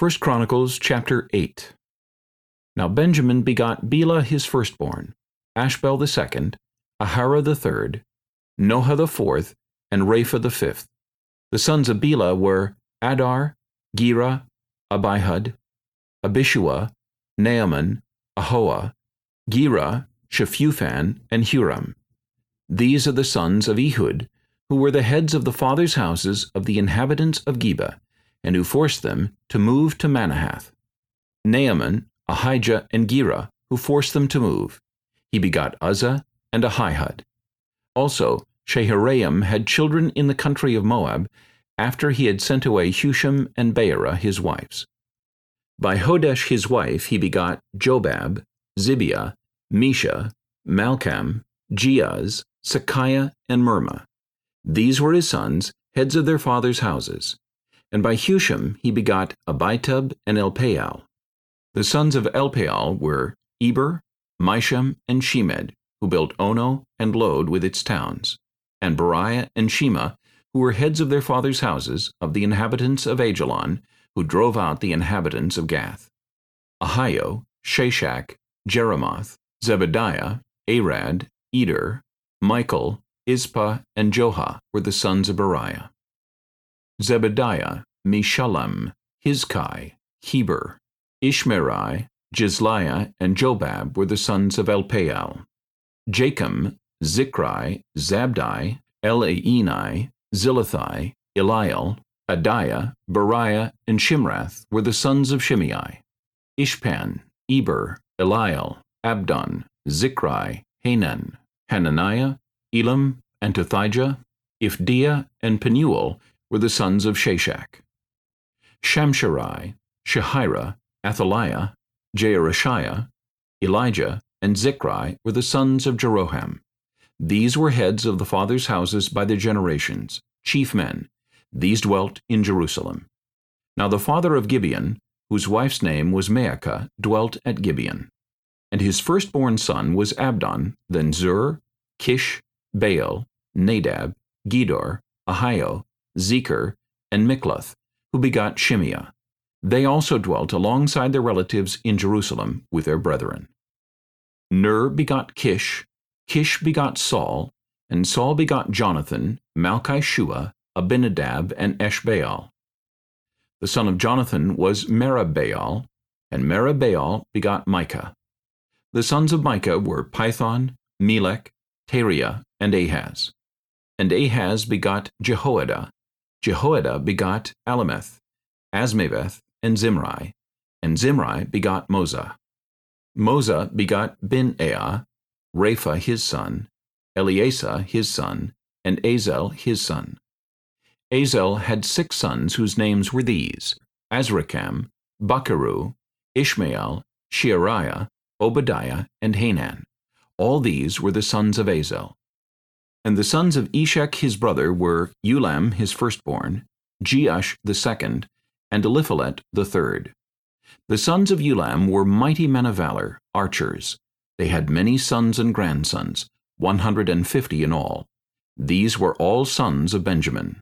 1 Chronicles chapter 8 Now Benjamin begot Bela his firstborn, Ashbel the second, Aharah the third, Nohah the fourth, and Rapha the fifth. The sons of Bela were Addar, Gera, Abihud, Abishua, Naaman, Ahoah, Gera, Shephuphan, and Huram. These are the sons of Ehud, who were the heads of the fathers' houses of the inhabitants of Geba, and who forced them to move to Manahath. Naaman, Ahijah, and Gera, who forced them to move. He begot Uzza and Ahihud. Also, Shaharaim had children in the country of Moab, after he had sent away Hushim and Baara his wives. By Hodesh his wife he begot Jobab, Zibia, Mesha, Malcam, Jeuz, Sachiah, and Mirmah. These were his sons, heads of their fathers' houses. And by Hushim he begot Abitub and Elpaal. The sons of Elpaal were Eber, Misham, and Shemed, who built Ono and Lod with its towns, and Beriah and Shema, who were heads of their fathers' houses, of the inhabitants of Aijalon, who drove out the inhabitants of Gath. Ahio, Shashak, Jeremoth, Zebadiah, Arad, Eder, Michael, Ispah, and Joha were the sons of Beriah. Zebadiah, Meshullam, Hizki, Heber, Ishmerai, Jizliah, and Jobab were the sons of Elpaal. Jakim, Zichri, Zabdi, Elienai, Zillethai, Eliel, Adaiah, Beriah, and Shimrath were the sons of Shimei. Ishpan, Eber, Eliel, Abdon, Zichri, Hanan, Hananiah, Elam, Antothijah, Iphdeiah, and Penuel were the sons of Shashak. Shamsherai, Shehariah, Athaliah, Jaareshiah, Elijah, and Zichri were the sons of Jeroham. These were heads of the fathers' houses by their generations, chief men. These dwelt in Jerusalem. Now the father of Gibeon, whose wife's name was Maacah, dwelt at Gibeon. And his firstborn son was Abdon, then Zur, Kish, Baal, Nadab, Gedor, Ahio, Zecher, and Mikloth, who begot Shimeah. They also dwelt alongside their relatives in Jerusalem with their brethren. Ner begot Kish, Kish begot Saul, and Saul begot Jonathan, Malchishua, Abinadab, and Eshbaal. The son of Jonathan was Meribbaal, and Meribbaal begot Micah. The sons of Micah were Pithon, Melech, Tarea, and Ahaz. And Ahaz begot Jehoaddah. Jehoaddah begot Alemeth, Azmaveth, and Zimri. And Zimri begot Moza. Moza begot Binea, Raphah his son, Eleasah his son, and Azel his son. Azel had six sons whose names were these, Azrikam, Bocheru, Ishmael, Sheariah, Obadiah, and Hanan. All these were the sons of Azel. And the sons of Eshek his brother were Ulam his firstborn, Jeush the second, and Eliphelet the third. The sons of Ulam were mighty men of valor, archers. They had many sons and grandsons, one hundred and fifty in all. These were all sons of Benjamin.